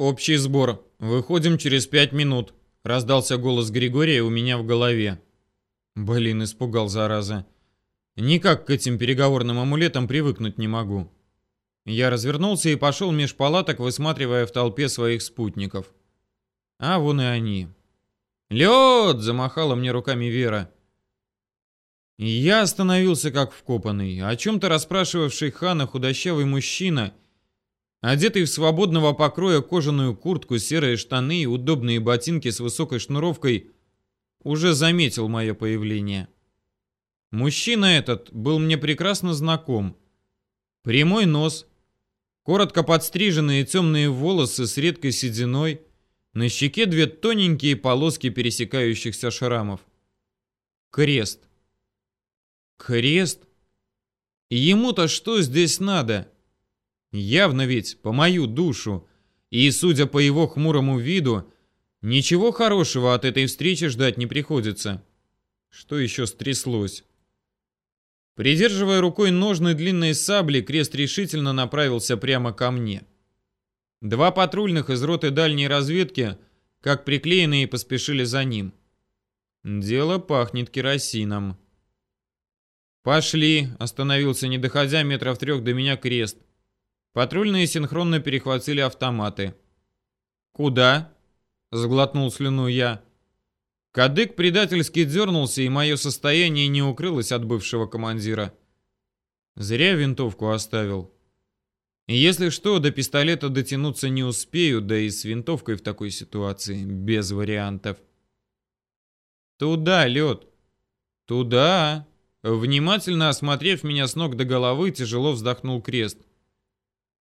«Общий сбор. Выходим через пять минут», — раздался голос Григория у меня в голове. Блин, испугал, зараза. Никак к этим переговорным амулетам привыкнуть не могу. Я развернулся и пошел меж палаток, высматривая в толпе своих спутников. А вон и они. «Лед!» — замахала мне руками Вера. Я остановился как вкопанный. О чем-то расспрашивавший хана худощавый мужчина, одетый в свободного покроя кожаную куртку, серые штаны и удобные ботинки с высокой шнуровкой, уже заметил мое появление. Мужчина этот был мне прекрасно знаком. Прямой нос, коротко подстриженные темные волосы с редкой сединой, на щеке две тоненькие полоски пересекающихся шрамов. Крест. Крест? Ему-то что здесь надо? Явно ведь по мою душу. И, судя по его хмурому виду, ничего хорошего от этой встречи ждать не приходится. Что еще стряслось? Придерживая рукой ножны длинной сабли, крест решительно направился прямо ко мне. Два патрульных из роты дальней разведки, как приклеенные, поспешили за ним. Дело пахнет керосином. «Пошли!» — остановился, не доходя метров трех до меня крест. Патрульные синхронно перехватили автоматы. «Куда?» — сглотнул слюну я. Кадык предательски дернулся, и мое состояние не укрылось от бывшего командира. Зря винтовку оставил. Если что, до пистолета дотянуться не успею, да и с винтовкой в такой ситуации без вариантов. «Туда, лед! Туда!» Внимательно осмотрев меня с ног до головы, тяжело вздохнул крест.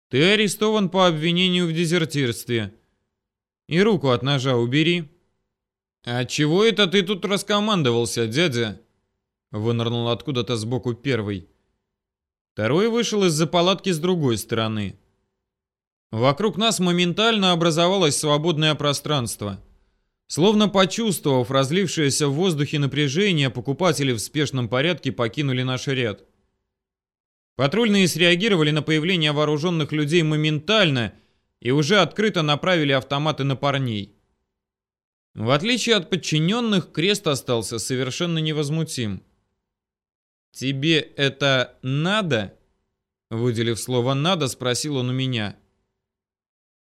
«Ты арестован по обвинению в дезертирстве. И руку от ножа убери». «А чего это ты тут раскомандовался, дядя?» Вынырнул откуда-то сбоку первый. Второй вышел из-за палатки с другой стороны. Вокруг нас моментально образовалось свободное пространство. Словно почувствовав разлившееся в воздухе напряжение, покупатели в спешном порядке покинули наш ряд. Патрульные среагировали на появление вооруженных людей моментально и уже открыто направили автоматы на парней. В отличие от подчиненных, крест остался совершенно невозмутим. «Тебе это надо?» Выделив слово «надо», спросил он у меня.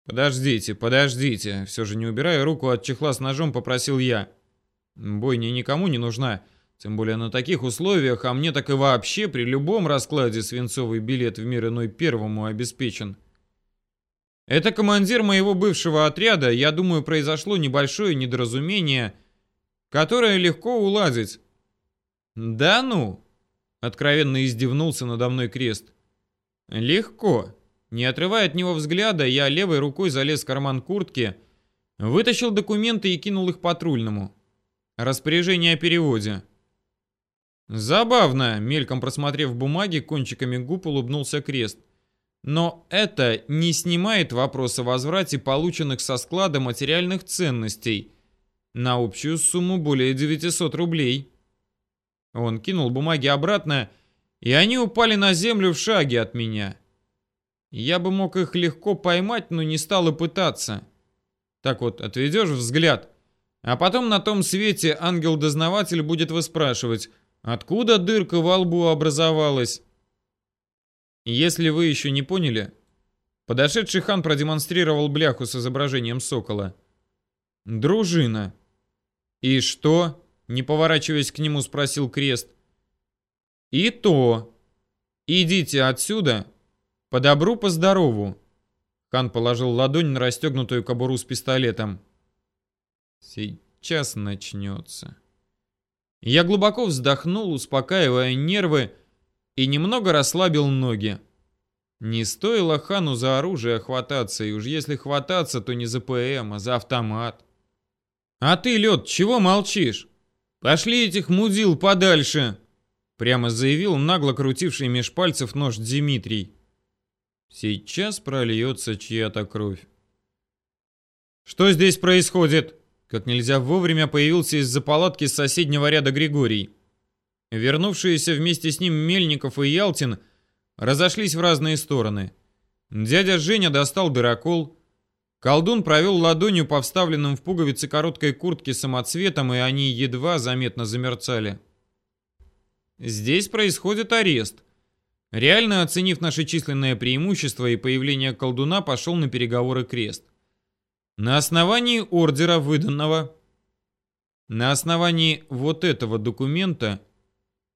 «Подождите, подождите!» Все же не убирая руку от чехла с ножом, попросил я. «Бойня никому не нужна, тем более на таких условиях, а мне так и вообще при любом раскладе свинцовый билет в мир иной первому обеспечен. Это командир моего бывшего отряда, я думаю, произошло небольшое недоразумение, которое легко уладить». «Да ну!» — откровенно издевнулся надо мной крест. «Легко!» Не отрывая от него взгляда, я левой рукой залез в карман куртки, вытащил документы и кинул их патрульному. Распоряжение о переводе. Забавно, мельком просмотрев бумаги, кончиками губ улыбнулся крест. Но это не снимает вопрос о возврате полученных со склада материальных ценностей на общую сумму более 900 рублей. Он кинул бумаги обратно, и они упали на землю в шаге от меня. Я бы мог их легко поймать, но не стал и пытаться. Так вот, отведешь взгляд, а потом на том свете ангел-дознаватель будет выспрашивать, откуда дырка во лбу образовалась. Если вы еще не поняли, подошедший хан продемонстрировал бляху с изображением сокола. Дружина. И что? Не поворачиваясь к нему, спросил крест. И то. Идите отсюда по добру, по здорову. Хан положил ладонь на расстегнутую кобуру с пистолетом. Сейчас начнется. Я глубоко вздохнул, успокаивая нервы, и немного расслабил ноги. Не стоило хану за оружие хвататься, и уж если хвататься, то не за ПМ, а за автомат. «А ты, Лед, чего молчишь? Пошли этих мудил подальше!» Прямо заявил нагло крутивший меж пальцев нож Дмитрий. Сейчас прольется чья-то кровь. «Что здесь происходит?» Как нельзя вовремя появился из-за палатки соседнего ряда Григорий. Вернувшиеся вместе с ним Мельников и Ялтин разошлись в разные стороны. Дядя Женя достал дырокол. Колдун провел ладонью по вставленным в пуговицы короткой куртки самоцветом, и они едва заметно замерцали. Здесь происходит арест. Реально оценив наше численное преимущество и появление колдуна, пошел на переговоры крест. На основании ордера, выданного... На основании вот этого документа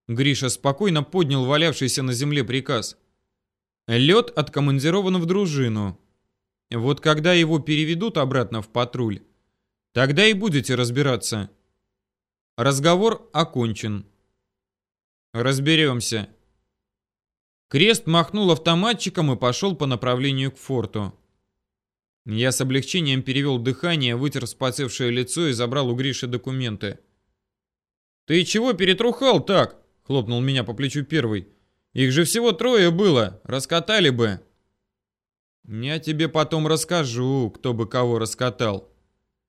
Гриша спокойно поднял валявшийся на земле приказ. Лед откомандирован в дружину. Вот когда его переведут обратно в патруль, тогда и будете разбираться. Разговор окончен. Разберемся. Крест махнул автоматчиком и пошел по направлению к форту. Я с облегчением перевел дыхание, вытер вспотевшее лицо и забрал у Гриши документы. «Ты чего перетрухал так?» — хлопнул меня по плечу первый. «Их же всего трое было, раскатали бы». «Я тебе потом расскажу, кто бы кого раскатал».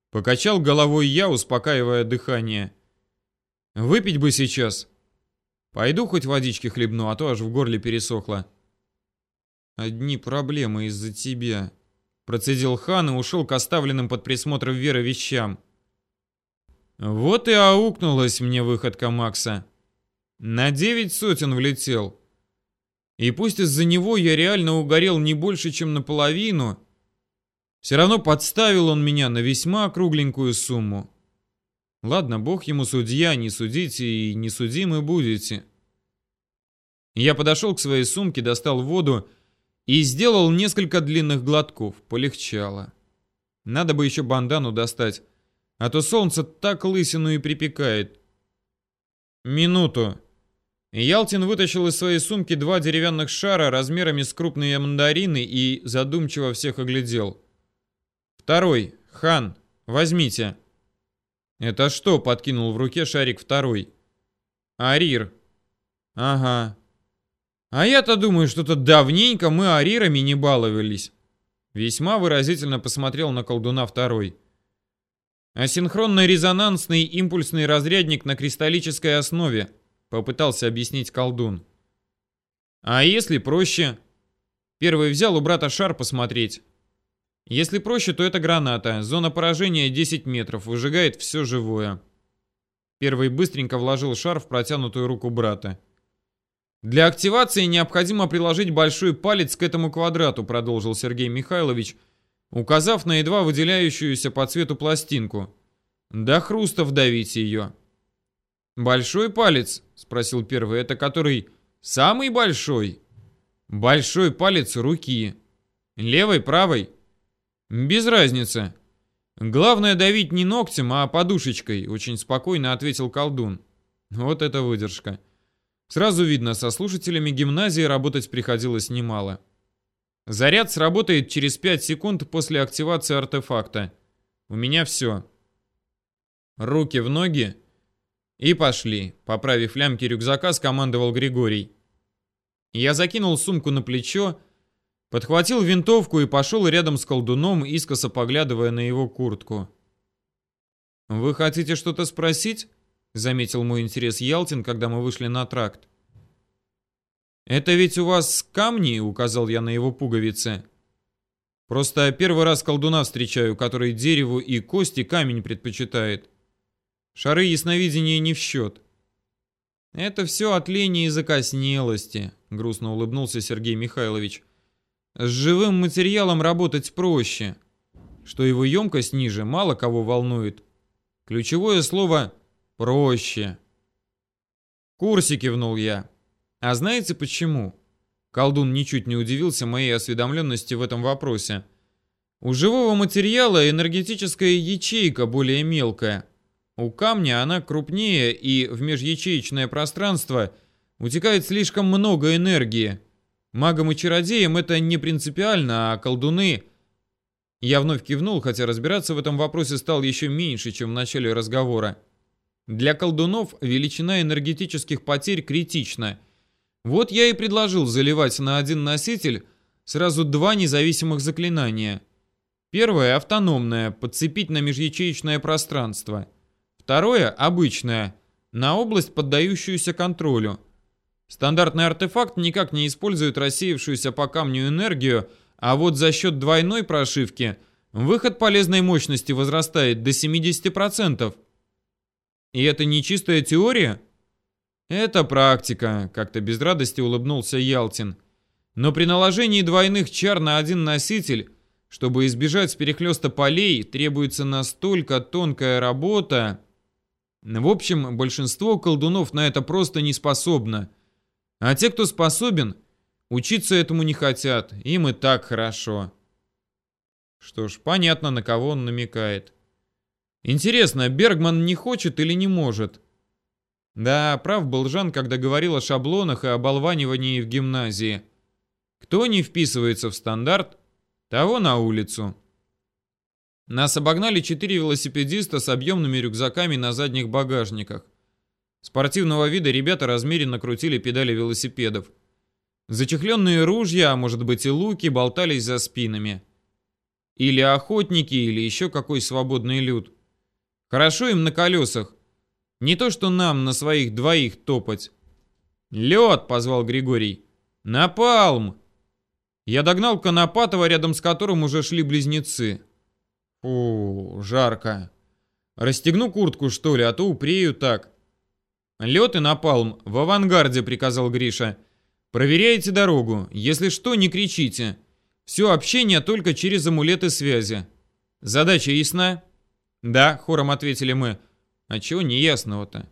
Покачал головой я, успокаивая дыхание. «Выпить бы сейчас». Пойду хоть водички хлебну, а то аж в горле пересохло. Одни проблемы из-за тебя. Процедил хан и ушел к оставленным под присмотром Веры вещам. Вот и аукнулась мне выходка Макса. На девять сотен влетел. И пусть из-за него я реально угорел не больше, чем наполовину, все равно подставил он меня на весьма кругленькую сумму. Ладно, бог ему судья, не судите и не судимы будете. Я подошел к своей сумке, достал воду и сделал несколько длинных глотков. Полегчало. Надо бы еще бандану достать, а то солнце так лысину и припекает. Минуту. Ялтин вытащил из своей сумки два деревянных шара размерами с крупные мандарины и задумчиво всех оглядел. Второй. Хан, возьмите. «Это что?» — подкинул в руке шарик второй. «Арир». «Ага. А я-то думаю, что-то давненько мы арирами не баловались». Весьма выразительно посмотрел на колдуна второй. «Асинхронный резонансный импульсный разрядник на кристаллической основе», — попытался объяснить колдун. «А если проще?» Первый взял у брата шар посмотреть. Если проще, то это граната. Зона поражения 10 метров, выжигает все живое. Первый быстренько вложил шар в протянутую руку брата. Для активации необходимо приложить большой палец к этому квадрату, продолжил Сергей Михайлович, указав на едва выделяющуюся по цвету пластинку. До хруста вдавите ее. Большой палец, спросил первый, это который самый большой? Большой палец руки. Левой, правой? «Без разницы. Главное давить не ногтем, а подушечкой», — очень спокойно ответил колдун. Вот это выдержка. Сразу видно, со слушателями гимназии работать приходилось немало. Заряд сработает через 5 секунд после активации артефакта. У меня все. Руки в ноги. И пошли. Поправив лямки рюкзака, скомандовал Григорий. Я закинул сумку на плечо, Подхватил винтовку и пошел рядом с колдуном, искоса поглядывая на его куртку. «Вы хотите что-то спросить?» — заметил мой интерес Ялтин, когда мы вышли на тракт. «Это ведь у вас камни?» — указал я на его пуговицы. «Просто первый раз колдуна встречаю, который дереву и кости камень предпочитает. Шары ясновидения не в счет». «Это все от лени и закоснелости», — грустно улыбнулся Сергей Михайлович. С живым материалом работать проще. Что его емкость ниже, мало кого волнует. Ключевое слово «проще». «Курсе», — кивнул я. «А знаете почему?» Колдун ничуть не удивился моей осведомленности в этом вопросе. У живого материала энергетическая ячейка более мелкая. У камня она крупнее, и в межячеечное пространство утекает слишком много энергии. Магам и чародеям это не принципиально, а колдуны... Я вновь кивнул, хотя разбираться в этом вопросе стал еще меньше, чем в начале разговора. Для колдунов величина энергетических потерь критична. Вот я и предложил заливать на один носитель сразу два независимых заклинания. Первое автономное, подцепить на межячеечное пространство. Второе обычное, на область, поддающуюся контролю. Стандартный артефакт никак не использует рассеявшуюся по камню энергию, а вот за счет двойной прошивки выход полезной мощности возрастает до 70%. И это не чистая теория? Это практика, как-то без радости улыбнулся Ялтин. Но при наложении двойных чар на один носитель, чтобы избежать перехлеста полей, требуется настолько тонкая работа... В общем, большинство колдунов на это просто не способно. А те, кто способен, учиться этому не хотят. Им и так хорошо. Что ж, понятно, на кого он намекает. Интересно, Бергман не хочет или не может? Да, прав был Жан, когда говорил о шаблонах и оболванивании в гимназии. Кто не вписывается в стандарт, того на улицу. Нас обогнали четыре велосипедиста с объемными рюкзаками на задних багажниках. Спортивного вида ребята размеренно крутили педали велосипедов. Зачехленные ружья, а может быть и луки, болтались за спинами. Или охотники, или еще какой свободный люд. Хорошо им на колесах. Не то, что нам на своих двоих топать. «Лед!» — позвал Григорий. «Напалм!» Я догнал Конопатова, рядом с которым уже шли близнецы. Фу, жарко. Расстегну куртку, что ли, а то упрею так. Лед и напалм в авангарде, приказал Гриша. Проверяйте дорогу. Если что, не кричите. Все общение только через амулеты связи. Задача ясна? Да, хором ответили мы. А чего неясного-то?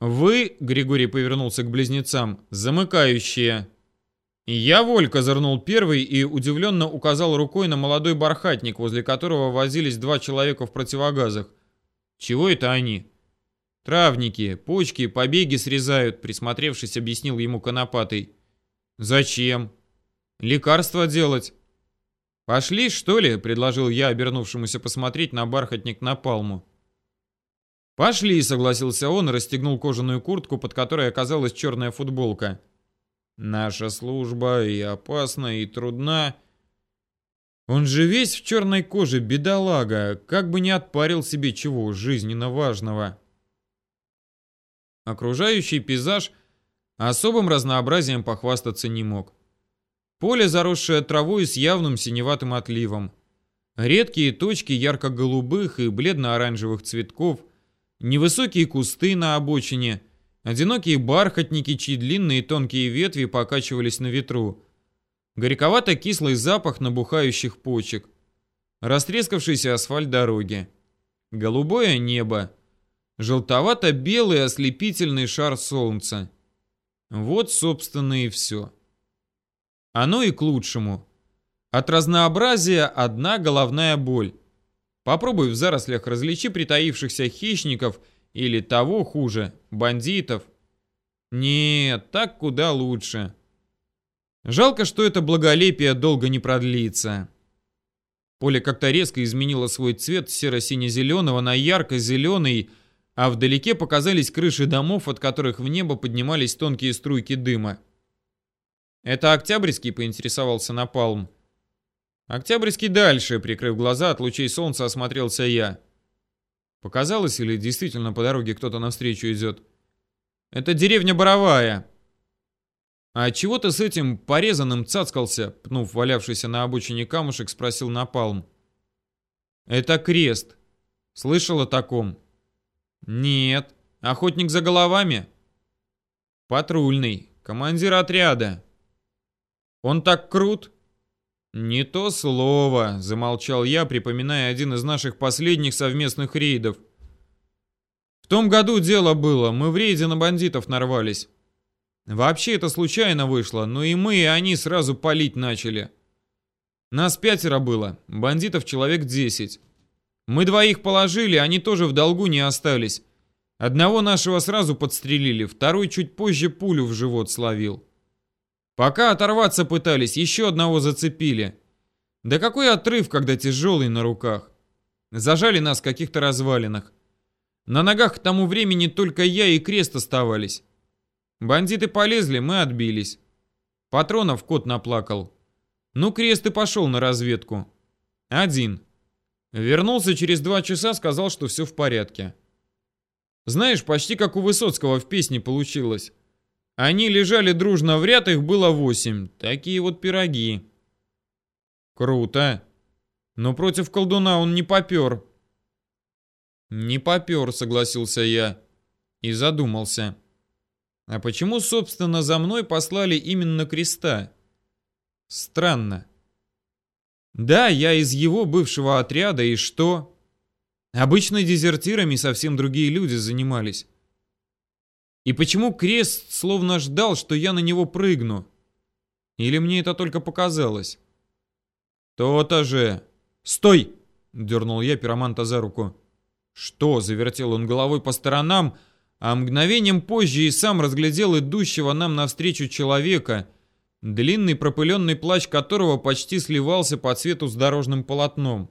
Вы, Григорий повернулся к близнецам, замыкающие. Я воль козырнул первый и удивленно указал рукой на молодой бархатник, возле которого возились два человека в противогазах. Чего это они? Травники, почки, побеги срезают, присмотревшись, объяснил ему конопатый. Зачем? Лекарства делать. Пошли, что ли, предложил я, обернувшемуся посмотреть на бархатник на палму. Пошли, согласился он и расстегнул кожаную куртку, под которой оказалась черная футболка. Наша служба и опасна, и трудна. Он же весь в черной коже, бедолага, как бы не отпарил себе чего жизненно важного. Окружающий пейзаж особым разнообразием похвастаться не мог. Поле, заросшее травой с явным синеватым отливом. Редкие точки ярко-голубых и бледно-оранжевых цветков, невысокие кусты на обочине – Одинокие бархатники, чьи длинные тонкие ветви покачивались на ветру. Горьковато-кислый запах набухающих почек. Растрескавшийся асфальт дороги. Голубое небо. Желтовато-белый ослепительный шар солнца. Вот, собственно, и все. Оно и к лучшему. От разнообразия одна головная боль. Попробуй в зарослях различи притаившихся хищников – или того хуже, бандитов. Нет, так куда лучше. Жалко, что это благолепие долго не продлится. Поле как-то резко изменило свой цвет серо-сине-зеленого на ярко-зеленый, а вдалеке показались крыши домов, от которых в небо поднимались тонкие струйки дыма. «Это Октябрьский?» — поинтересовался Напалм. «Октябрьский дальше», — прикрыв глаза, от лучей солнца осмотрелся я. Показалось или действительно по дороге кто-то навстречу идет? Это деревня Боровая. А чего ты с этим порезанным цацкался? Пнув валявшийся на обочине камушек, спросил Напалм. Это крест. Слышал о таком? Нет. Охотник за головами? Патрульный. Командир отряда. Он так крут? «Не то слово», — замолчал я, припоминая один из наших последних совместных рейдов. «В том году дело было, мы в рейде на бандитов нарвались. Вообще это случайно вышло, но и мы, и они сразу палить начали. Нас пятеро было, бандитов человек десять. Мы двоих положили, они тоже в долгу не остались. Одного нашего сразу подстрелили, второй чуть позже пулю в живот словил. Пока оторваться пытались, еще одного зацепили. Да какой отрыв, когда тяжелый на руках. Зажали нас в каких-то развалинах. На ногах к тому времени только я и крест оставались. Бандиты полезли, мы отбились. Патронов кот наплакал. Ну, крест и пошел на разведку. Один. Вернулся через два часа, сказал, что все в порядке. Знаешь, почти как у Высоцкого в песне получилось. Они лежали дружно в ряд, их было восемь. Такие вот пироги. Круто. Но против колдуна он не попер. Не попер, согласился я. И задумался. А почему, собственно, за мной послали именно креста? Странно. Да, я из его бывшего отряда, и что? Обычно дезертирами совсем другие люди занимались. И почему крест словно ждал, что я на него прыгну? Или мне это только показалось? То-то же. Стой! Дернул я пироманта за руку. Что? Завертел он головой по сторонам, а мгновением позже и сам разглядел идущего нам навстречу человека, длинный пропыленный плащ которого почти сливался по цвету с дорожным полотном.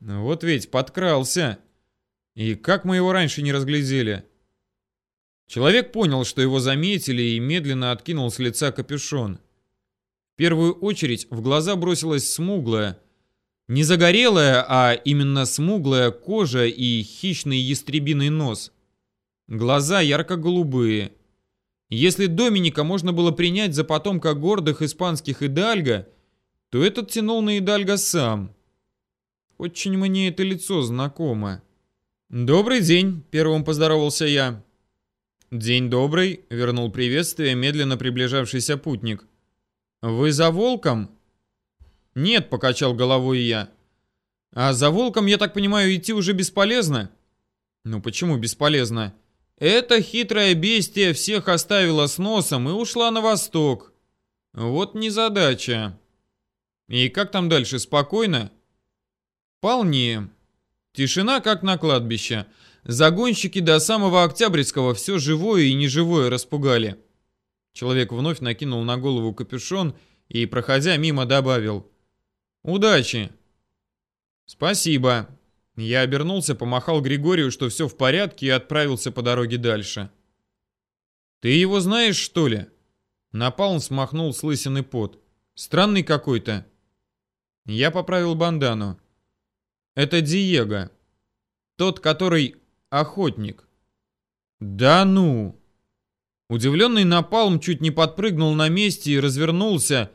Вот ведь подкрался. И как мы его раньше не разглядели? Человек понял, что его заметили, и медленно откинул с лица капюшон. В первую очередь в глаза бросилась смуглая, не загорелая, а именно смуглая кожа и хищный ястребиный нос. Глаза ярко-голубые. Если Доминика можно было принять за потомка гордых испанских идальго, то этот тянул на идальго сам. Очень мне это лицо знакомо. «Добрый день», — первым поздоровался я. «День добрый», — вернул приветствие медленно приближавшийся путник. «Вы за волком?» «Нет», — покачал головой я. «А за волком, я так понимаю, идти уже бесполезно?» «Ну почему бесполезно?» «Это хитрое бестие всех оставила с носом и ушла на восток. Вот незадача». «И как там дальше, спокойно?» «Вполне. Тишина, как на кладбище». Загонщики до самого Октябрьского все живое и неживое распугали. Человек вновь накинул на голову капюшон и, проходя мимо, добавил. «Удачи!» «Спасибо!» Я обернулся, помахал Григорию, что все в порядке, и отправился по дороге дальше. «Ты его знаешь, что ли?» Напалм смахнул с лысины пот. «Странный какой-то». Я поправил бандану. «Это Диего. Тот, который охотник. Да ну! Удивленный Напалм чуть не подпрыгнул на месте и развернулся,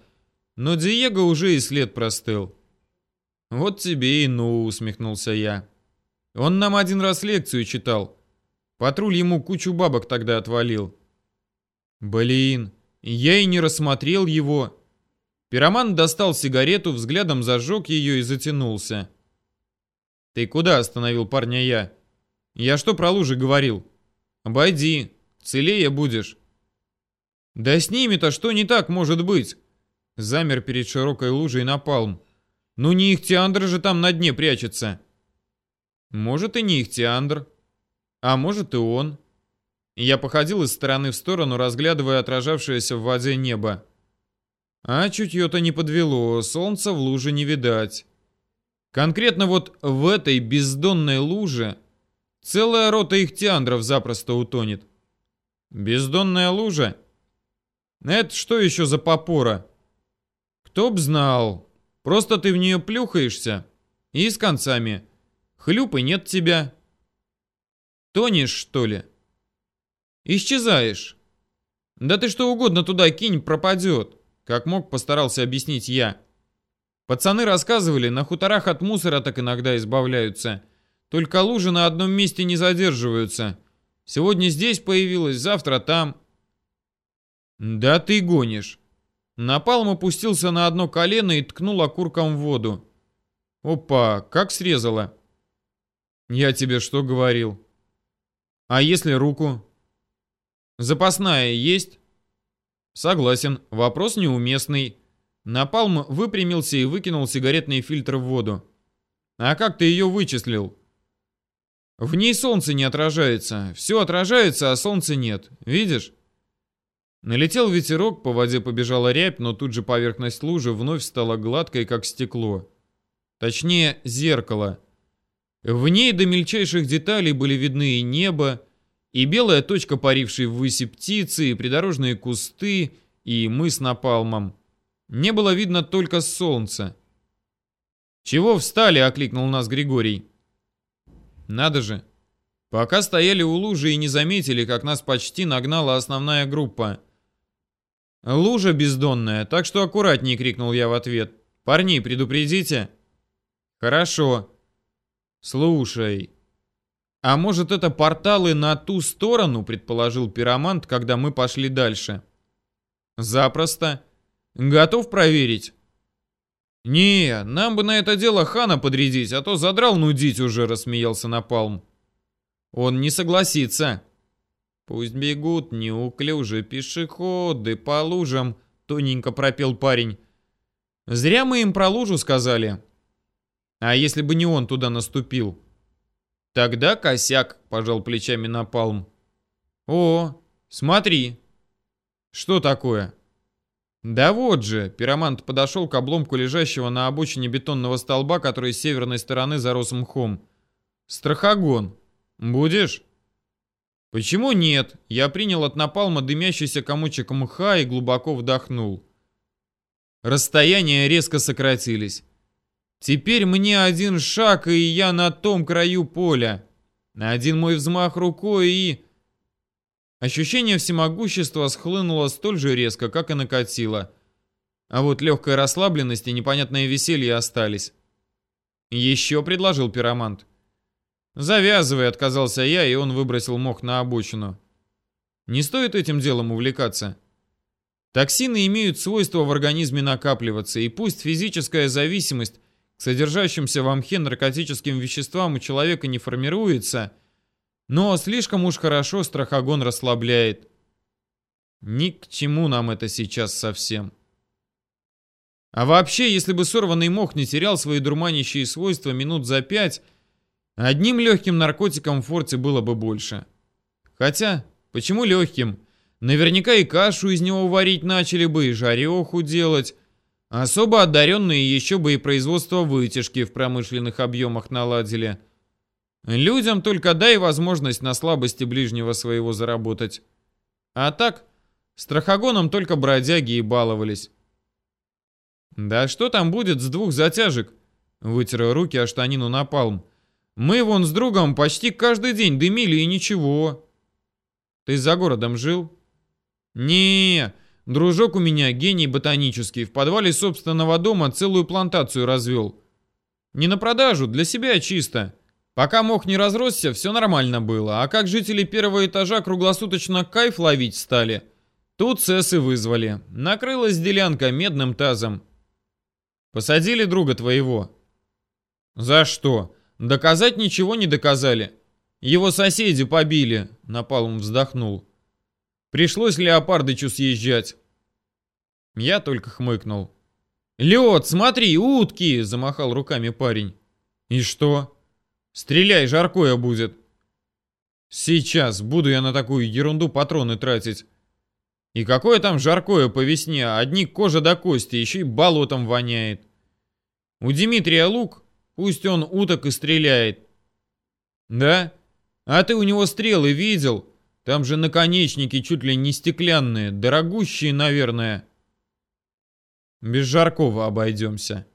но Диего уже и след простыл. Вот тебе и ну, усмехнулся я. Он нам один раз лекцию читал. Патруль ему кучу бабок тогда отвалил. Блин, я и не рассмотрел его. Пироман достал сигарету, взглядом зажег ее и затянулся. «Ты куда?» – остановил парня я. Я что про лужи говорил? Обойди, целее будешь. Да с ними-то что не так может быть? Замер перед широкой лужей напалм. Ну не Ихтиандр же там на дне прячется. Может и не Ихтиандр. А может и он. Я походил из стороны в сторону, разглядывая отражавшееся в воде небо. А чутье-то не подвело, солнца в луже не видать. Конкретно вот в этой бездонной луже Целая рота ихтиандров запросто утонет. Бездонная лужа? Это что еще за попора? Кто б знал. Просто ты в нее плюхаешься и с концами. Хлюпы нет тебя. Тонешь, что ли? Исчезаешь. Да ты что угодно туда кинь, пропадет. Как мог, постарался объяснить я. Пацаны рассказывали, на хуторах от мусора так иногда избавляются. Только лужи на одном месте не задерживаются. Сегодня здесь появилась, завтра там. Да ты гонишь. Напалм опустился на одно колено и ткнул окурком в воду. Опа, как срезала. Я тебе что говорил? А если руку? Запасная есть? Согласен, вопрос неуместный. Напалм выпрямился и выкинул сигаретный фильтр в воду. А как ты ее вычислил? В ней солнце не отражается. Все отражается, а солнца нет. Видишь? Налетел ветерок, по воде побежала рябь, но тут же поверхность лужи вновь стала гладкой, как стекло. Точнее, зеркало. В ней до мельчайших деталей были видны и небо, и белая точка, парившей ввыси птицы, и придорожные кусты, и мы с напалмом. Не было видно только солнца. «Чего встали?» — окликнул нас Григорий. Надо же. Пока стояли у лужи и не заметили, как нас почти нагнала основная группа. «Лужа бездонная, так что аккуратнее!» — крикнул я в ответ. «Парни, предупредите!» Хорошо. Слушай, а может это порталы на ту сторону, предположил пиромант, когда мы пошли дальше. Запросто. Готов проверить? «Не, нам бы на это дело хана подрядить, а то задрал нудить уже», — рассмеялся Напалм. «Он не согласится». «Пусть бегут неуклюже пешеходы по лужам», — тоненько пропел парень. «Зря мы им про лужу сказали. А если бы не он туда наступил?» «Тогда косяк», — пожал плечами Напалм. «О, смотри». «Что такое?» Да вот же, пиромант подошел к обломку лежащего на обочине бетонного столба, который с северной стороны зарос мхом. Страхогон. Будешь? Почему нет? Я принял от напалма дымящийся комочек мха и глубоко вдохнул. Расстояния резко сократились. Теперь мне один шаг, и я на том краю поля. Один мой взмах рукой и... Ощущение всемогущества схлынуло столь же резко, как и накатило. А вот легкая расслабленность и непонятное веселье остались. «Еще», — предложил пиромант. «Завязывай», — отказался я, и он выбросил мох на обочину. «Не стоит этим делом увлекаться. Токсины имеют свойство в организме накапливаться, и пусть физическая зависимость к содержащимся в мхе наркотическим веществам у человека не формируется, — но слишком уж хорошо страхогон расслабляет. Ни к чему нам это сейчас совсем. А вообще, если бы сорванный мох не терял свои дурманящие свойства минут за пять, одним легким наркотиком в форте было бы больше. Хотя, почему легким? Наверняка и кашу из него варить начали бы, и жареху делать. Особо одаренные еще бы и производство вытяжки в промышленных объемах наладили. Людям только дай возможность на слабости ближнего своего заработать. А так, страхогоном только бродяги и баловались. «Да что там будет с двух затяжек?» Вытер руки о штанину напалм. «Мы вон с другом почти каждый день дымили и ничего». «Ты за городом жил?» не дружок у меня гений ботанический. В подвале собственного дома целую плантацию развел. Не на продажу, для себя чисто. Пока мох не разросся, все нормально было, а как жители первого этажа круглосуточно кайф ловить стали, тут цесы вызвали. Накрылась делянка медным тазом. Посадили друга твоего. За что? Доказать ничего не доказали. Его соседи побили, Напалм вздохнул. Пришлось Леопардычу съезжать. Я только хмыкнул. «Лед, смотри, утки!» — замахал руками парень. «И что?» Стреляй, жаркое будет. Сейчас буду я на такую ерунду патроны тратить. И какое там жаркое по весне, одни кожа до кости, еще и болотом воняет. У Дмитрия лук, пусть он уток и стреляет. Да? А ты у него стрелы видел? Там же наконечники чуть ли не стеклянные, дорогущие, наверное. Без жаркого обойдемся.